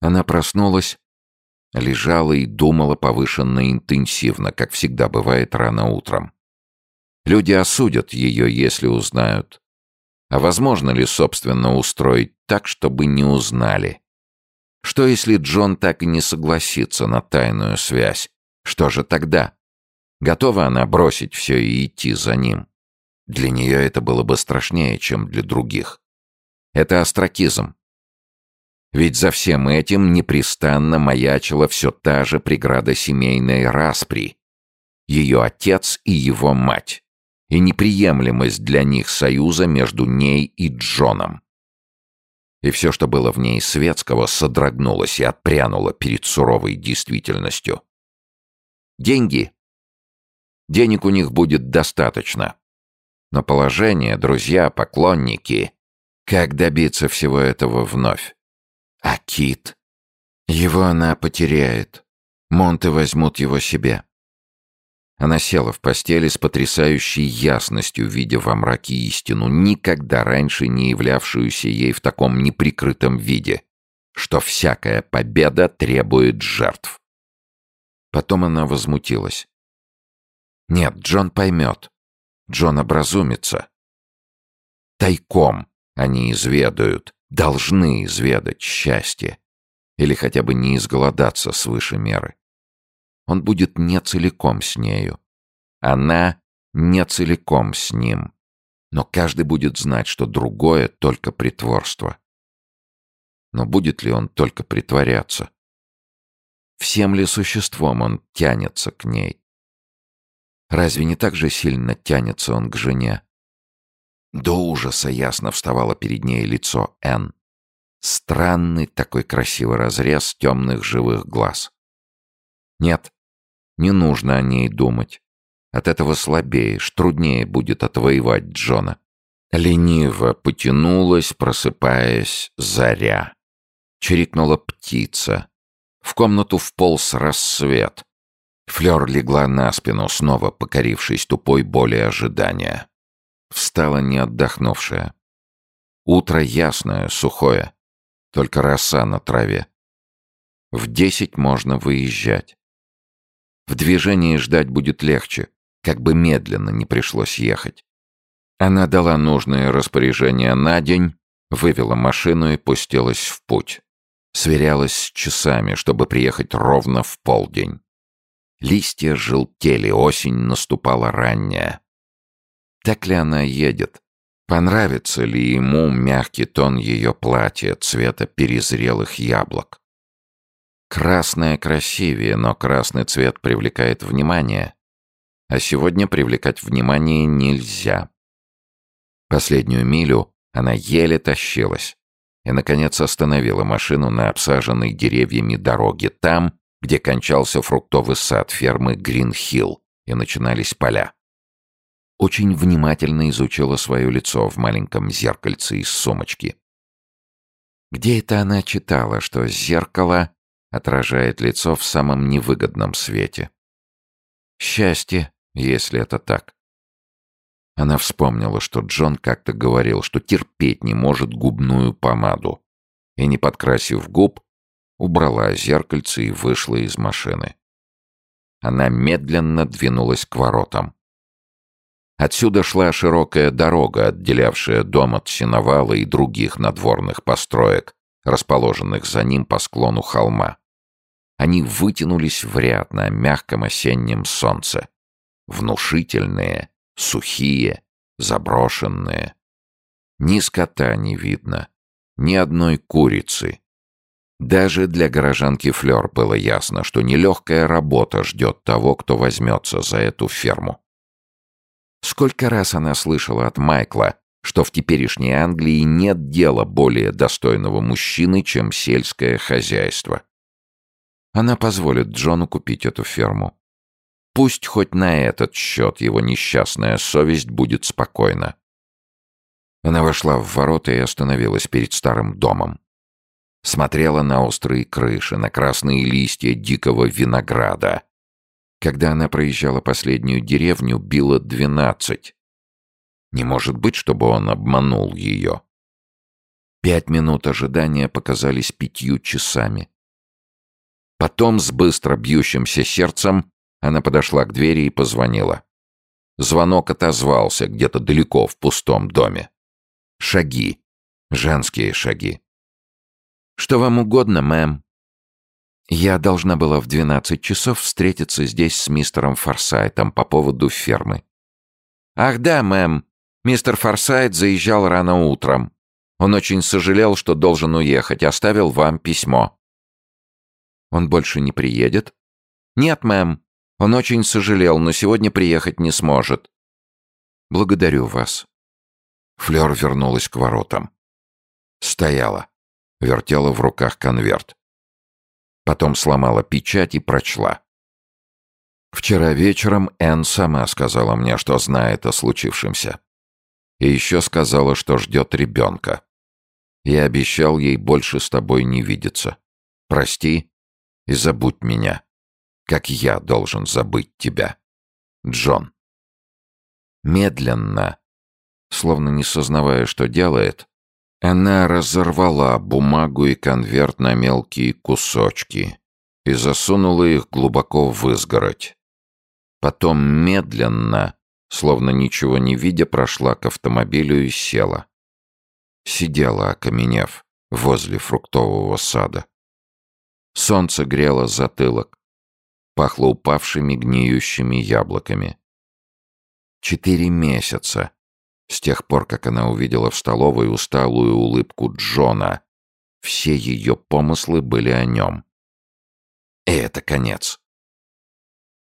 Она проснулась, лежала и думала повышенно интенсивно, как всегда бывает рано утром. Люди осудят ее, если узнают. А возможно ли, собственно, устроить так, чтобы не узнали? Что если Джон так и не согласится на тайную связь? Что же тогда? Готова она бросить все и идти за ним? Для нее это было бы страшнее, чем для других. Это астракизм. Ведь за всем этим непрестанно маячила все та же преграда семейной распри. Ее отец и его мать. И неприемлемость для них союза между ней и Джоном. И все, что было в ней светского, содрогнулось и отпрянуло перед суровой действительностью. Деньги. Денег у них будет достаточно. Но положение, друзья, поклонники. Как добиться всего этого вновь? А Кит? Его она потеряет. Монты возьмут его себе. Она села в постели с потрясающей ясностью, видя во мраке истину, никогда раньше не являвшуюся ей в таком неприкрытом виде, что всякая победа требует жертв. Потом она возмутилась. Нет, Джон поймет. Джон образумится. Тайком они изведают, должны изведать счастье. Или хотя бы не изголодаться свыше меры. Он будет не целиком с нею. Она не целиком с ним. Но каждый будет знать, что другое — только притворство. Но будет ли он только притворяться? Всем ли существом он тянется к ней? Разве не так же сильно тянется он к жене? До ужаса ясно вставало перед ней лицо Н. Странный такой красивый разрез темных живых глаз. Нет, не нужно о ней думать. От этого слабеешь, труднее будет отвоевать Джона. Лениво потянулась, просыпаясь, заря. Чирикнула птица. В комнату вполз рассвет. Флёр легла на спину, снова покорившись тупой боли ожидания. Встала не отдохнувшая. Утро ясное, сухое. Только роса на траве. В десять можно выезжать. В движении ждать будет легче, как бы медленно не пришлось ехать. Она дала нужное распоряжение на день, вывела машину и пустилась в путь. Сверялась с часами, чтобы приехать ровно в полдень. Листья желтели, осень наступала ранняя. Так ли она едет? Понравится ли ему мягкий тон ее платья цвета перезрелых яблок? Красное красивее, но красный цвет привлекает внимание. А сегодня привлекать внимание нельзя. Последнюю милю она еле тащилась и, наконец, остановила машину на обсаженной деревьями дороге там, где кончался фруктовый сад фермы Грин-Хилл и начинались поля. Очень внимательно изучила свое лицо в маленьком зеркальце из сумочки. Где это она читала, что зеркало отражает лицо в самом невыгодном свете. Счастье, если это так. Она вспомнила, что Джон как-то говорил, что терпеть не может губную помаду, и, не подкрасив губ, убрала зеркальце и вышла из машины. Она медленно двинулась к воротам. Отсюда шла широкая дорога, отделявшая дом от сеновала и других надворных построек, расположенных за ним по склону холма. Они вытянулись в ряд на мягком осеннем солнце. Внушительные, сухие, заброшенные. Ни скота не видно, ни одной курицы. Даже для горожанки Флёр было ясно, что нелегкая работа ждет того, кто возьмется за эту ферму. Сколько раз она слышала от Майкла, что в теперешней Англии нет дела более достойного мужчины, чем сельское хозяйство. Она позволит Джону купить эту ферму. Пусть хоть на этот счет его несчастная совесть будет спокойна. Она вошла в ворота и остановилась перед старым домом. Смотрела на острые крыши, на красные листья дикого винограда. Когда она проезжала последнюю деревню, било двенадцать. Не может быть, чтобы он обманул ее. Пять минут ожидания показались пятью часами. Потом с быстро бьющимся сердцем она подошла к двери и позвонила. Звонок отозвался где-то далеко в пустом доме. Шаги. Женские шаги. «Что вам угодно, мэм?» Я должна была в двенадцать часов встретиться здесь с мистером Форсайтом по поводу фермы. «Ах да, мэм, мистер Форсайт заезжал рано утром. Он очень сожалел, что должен уехать, оставил вам письмо». «Он больше не приедет?» «Нет, мэм, он очень сожалел, но сегодня приехать не сможет». «Благодарю вас». Флёр вернулась к воротам. Стояла, вертела в руках конверт. Потом сломала печать и прочла. Вчера вечером Энн сама сказала мне, что знает о случившемся. И еще сказала, что ждет ребенка. Я обещал ей больше с тобой не видеться. Прости и забудь меня, как я должен забыть тебя. Джон. Медленно, словно не сознавая, что делает, она разорвала бумагу и конверт на мелкие кусочки и засунула их глубоко в изгородь. Потом медленно, словно ничего не видя, прошла к автомобилю и села. Сидела, окаменев, возле фруктового сада. Солнце грело затылок, пахло упавшими гниющими яблоками. Четыре месяца с тех пор, как она увидела в столовой усталую улыбку Джона, все ее помыслы были о нем. И это конец.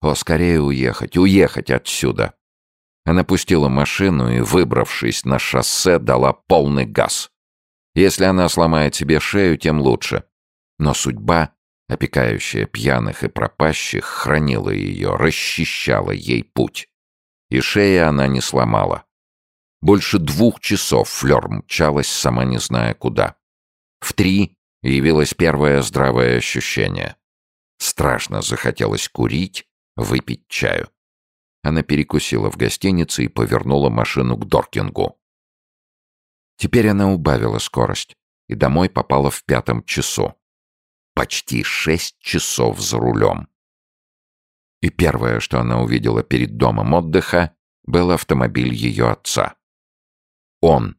О, скорее уехать, уехать отсюда. Она пустила машину и, выбравшись на шоссе, дала полный газ. Если она сломает себе шею, тем лучше. Но судьба, опекающая пьяных и пропащих, хранила ее, расчищала ей путь. И шеи она не сломала. Больше двух часов Флёр мчалась, сама не зная куда. В три явилось первое здравое ощущение. Страшно захотелось курить, выпить чаю. Она перекусила в гостинице и повернула машину к Доркингу. Теперь она убавила скорость и домой попала в пятом часу. Почти шесть часов за рулем. И первое, что она увидела перед домом отдыха, был автомобиль ее отца. Он.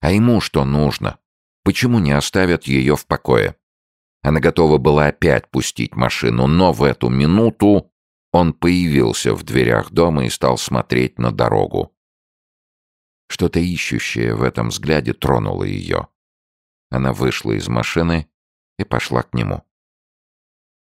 А ему что нужно? Почему не оставят ее в покое? Она готова была опять пустить машину, но в эту минуту он появился в дверях дома и стал смотреть на дорогу. Что-то ищущее в этом взгляде тронуло ее. Она вышла из машины и пошла к нему.